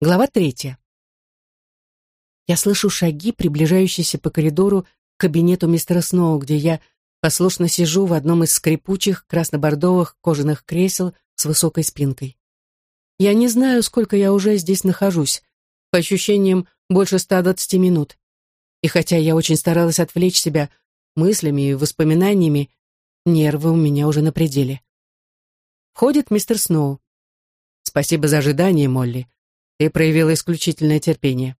Глава третья. Я слышу шаги, приближающиеся по коридору к кабинету мистера Сноу, где я послушно сижу в одном из скрипучих красно-бордовых кожаных кресел с высокой спинкой. Я не знаю, сколько я уже здесь нахожусь. По ощущениям, больше 120 минут. И хотя я очень старалась отвлечь себя мыслями и воспоминаниями, нервы у меня уже на пределе. Входит мистер Сноу. «Спасибо за ожидание, Молли», ты проявила исключительное терпение.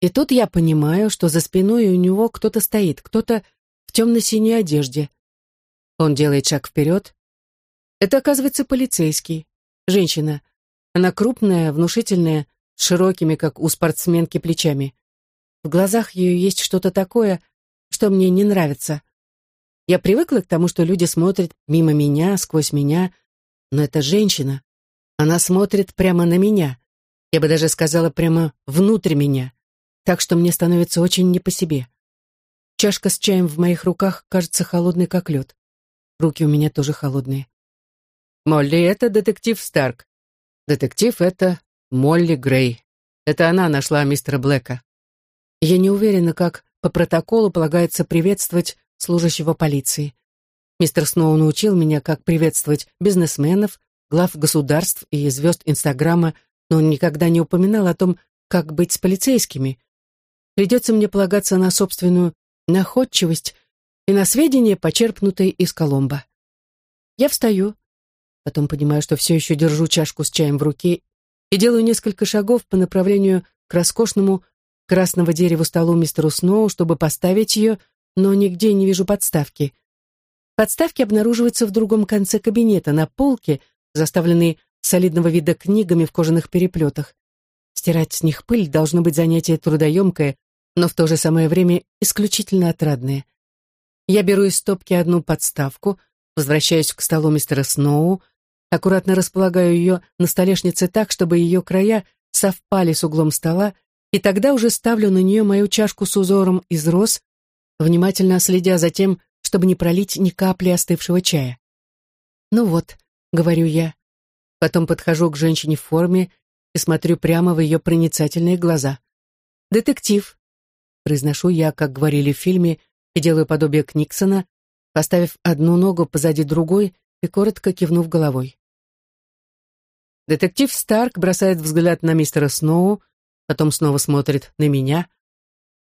И тут я понимаю, что за спиной у него кто-то стоит, кто-то в темно-синей одежде. Он делает шаг вперед. Это, оказывается, полицейский. Женщина. Она крупная, внушительная, с широкими, как у спортсменки, плечами. В глазах ее есть что-то такое, что мне не нравится. Я привыкла к тому, что люди смотрят мимо меня, сквозь меня, но это женщина. Она смотрит прямо на меня. Я бы даже сказала прямо внутрь меня. Так что мне становится очень не по себе. Чашка с чаем в моих руках кажется холодной, как лед. Руки у меня тоже холодные. Молли, это детектив Старк. Детектив — это Молли Грей. Это она нашла мистера Блэка. Я не уверена, как по протоколу полагается приветствовать служащего полиции. Мистер Сноу научил меня, как приветствовать бизнесменов, глав государств и звезд Инстаграма, но он никогда не упоминал о том, как быть с полицейскими. Придется мне полагаться на собственную находчивость и на сведения, почерпнутые из Коломбо. Я встаю, потом понимаю, что все еще держу чашку с чаем в руке и делаю несколько шагов по направлению к роскошному красного дерева столу мистеру Сноу, чтобы поставить ее, но нигде не вижу подставки. Подставки обнаруживаются в другом конце кабинета, на полке — заставленные солидного вида книгами в кожаных переплетах. Стирать с них пыль должно быть занятие трудоемкое, но в то же самое время исключительно отрадное. Я беру из стопки одну подставку, возвращаюсь к столу мистера Сноу, аккуратно располагаю ее на столешнице так, чтобы ее края совпали с углом стола, и тогда уже ставлю на нее мою чашку с узором из роз, внимательно следя за тем, чтобы не пролить ни капли остывшего чая. Ну вот, говорю я. Потом подхожу к женщине в форме и смотрю прямо в ее проницательные глаза. «Детектив», — произношу я, как говорили в фильме, и делаю подобие Книксона, поставив одну ногу позади другой и коротко кивнув головой. Детектив Старк бросает взгляд на мистера Сноу, потом снова смотрит на меня.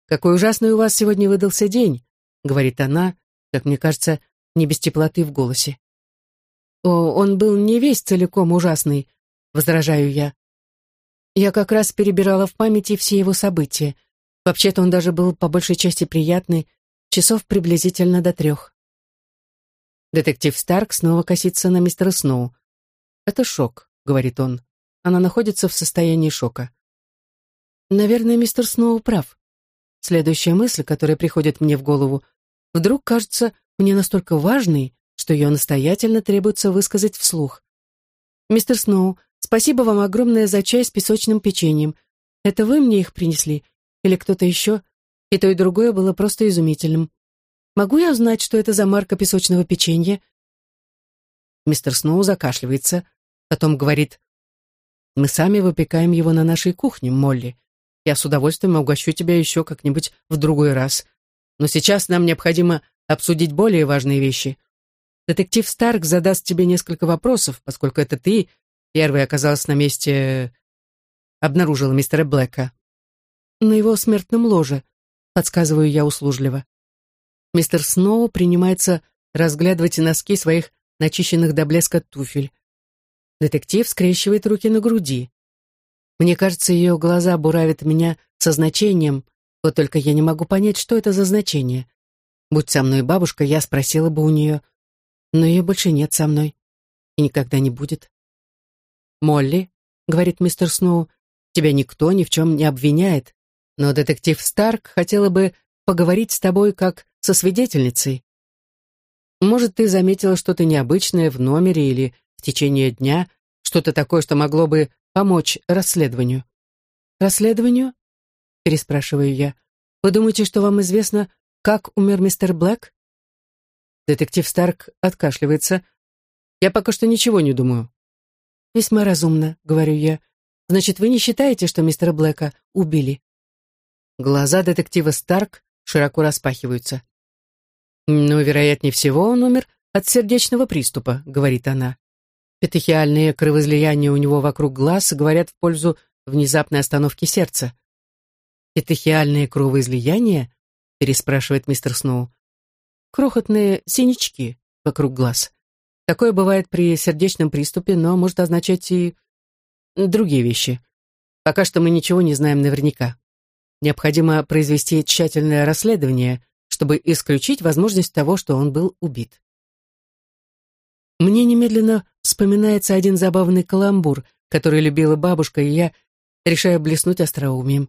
«Какой ужасный у вас сегодня выдался день», — говорит она, как мне кажется, не без теплоты в голосе. Он был не весь целиком ужасный, возражаю я. Я как раз перебирала в памяти все его события. Вообще-то он даже был по большей части приятный, часов приблизительно до трех. Детектив Старк снова косится на мистера Сноу. «Это шок», — говорит он. Она находится в состоянии шока. Наверное, мистер Сноу прав. Следующая мысль, которая приходит мне в голову, вдруг кажется мне настолько важной, что ее настоятельно требуется высказать вслух. «Мистер Сноу, спасибо вам огромное за чай с песочным печеньем. Это вы мне их принесли? Или кто-то еще? И то, и другое было просто изумительным. Могу я узнать, что это за марка песочного печенья?» Мистер Сноу закашливается, потом говорит, «Мы сами выпекаем его на нашей кухне, Молли. Я с удовольствием угощу тебя еще как-нибудь в другой раз. Но сейчас нам необходимо обсудить более важные вещи. Детектив Старк задаст тебе несколько вопросов, поскольку это ты первый оказалась на месте... обнаружила мистера Блэка. На его смертном ложе, подсказываю я услужливо. Мистер Сноу принимается разглядывать носки своих начищенных до блеска туфель. Детектив скрещивает руки на груди. Мне кажется, ее глаза буравят меня со значением, вот только я не могу понять, что это за значение. Будь со мной бабушка, я спросила бы у нее — но ее больше нет со мной и никогда не будет. «Молли», — говорит мистер Сноу, — «тебя никто ни в чем не обвиняет, но детектив Старк хотела бы поговорить с тобой как со свидетельницей. Может, ты заметила что-то необычное в номере или в течение дня, что-то такое, что могло бы помочь расследованию?» «Расследованию?» — переспрашиваю я. «Вы думаете, что вам известно, как умер мистер Блэк?» Детектив Старк откашливается. «Я пока что ничего не думаю». «Весьма разумно», — говорю я. Значит, вы не считаете, что мистера Блэка убили?» Глаза детектива Старк широко распахиваются. «Но, вероятнее всего, он умер от сердечного приступа», — говорит она. Петехиальные кровоизлияния у него вокруг глаз говорят в пользу внезапной остановки сердца. «Петехиальные кровоизлияния?» — переспрашивает мистер Сноу. «Крохотные синячки вокруг глаз. Такое бывает при сердечном приступе, но может означать и другие вещи. Пока что мы ничего не знаем наверняка. Необходимо произвести тщательное расследование, чтобы исключить возможность того, что он был убит. Мне немедленно вспоминается один забавный каламбур, который любила бабушка, и я решаю блеснуть остроумием.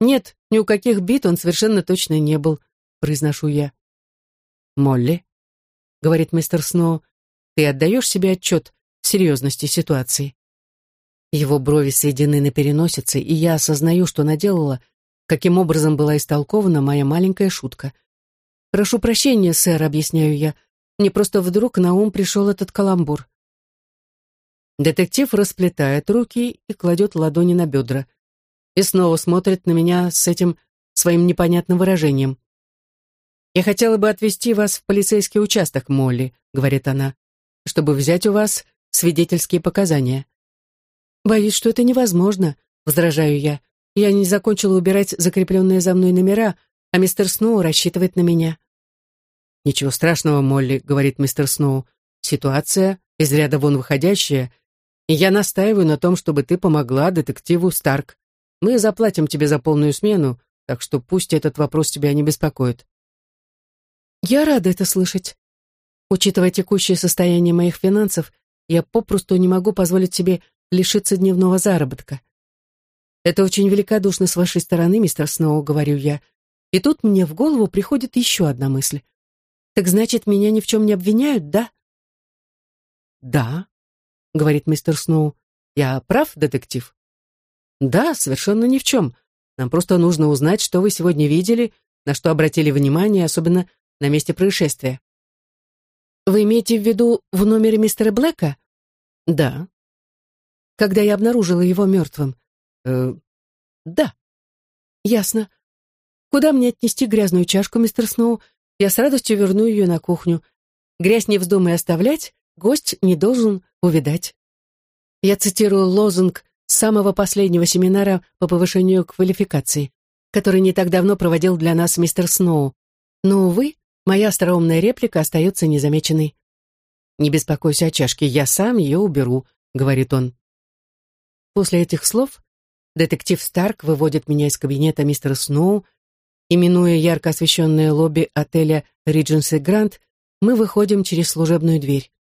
«Нет, ни у каких бит он совершенно точно не был», — произношу я. «Молли», — говорит мистер Сноу, — «ты отдаешь себе отчет в серьезности ситуации?» Его брови соединены на переносице, и я осознаю, что наделала, каким образом была истолкована моя маленькая шутка. «Прошу прощения, сэр», — объясняю я, — «мне просто вдруг на ум пришел этот каламбур». Детектив расплетает руки и кладет ладони на бедра. И снова смотрит на меня с этим своим непонятным выражением. «Я хотела бы отвезти вас в полицейский участок, Молли», — говорит она, «чтобы взять у вас свидетельские показания». «Боюсь, что это невозможно», — возражаю я. «Я не закончила убирать закрепленные за мной номера, а мистер Сноу рассчитывает на меня». «Ничего страшного, Молли», — говорит мистер Сноу. «Ситуация из ряда вон выходящая, и я настаиваю на том, чтобы ты помогла детективу Старк. Мы заплатим тебе за полную смену, так что пусть этот вопрос тебя не беспокоит». Я рада это слышать. Учитывая текущее состояние моих финансов, я попросту не могу позволить себе лишиться дневного заработка. Это очень великодушно с вашей стороны, мистер Сноу, говорю я. И тут мне в голову приходит еще одна мысль. Так значит, меня ни в чем не обвиняют, да? Да, говорит мистер Сноу. Я прав, детектив? Да, совершенно ни в чем. Нам просто нужно узнать, что вы сегодня видели, на что обратили внимание, особенно на месте происшествия. Вы имеете в виду в номере мистера Блэка? Да. Когда я обнаружила его мертвым? Э, да. Ясно. Куда мне отнести грязную чашку, мистер Сноу? Я с радостью верну ее на кухню. Грязь не вздумай оставлять, гость не должен увидать. Я цитирую лозунг самого последнего семинара по повышению квалификации, который не так давно проводил для нас мистер Сноу. Но, увы, Моя остроумная реплика остается незамеченной. «Не беспокойся о чашке, я сам ее уберу», — говорит он. После этих слов детектив Старк выводит меня из кабинета мистера Сноу, и, минуя ярко освещенное лобби отеля «Ридженси Грант», мы выходим через служебную дверь.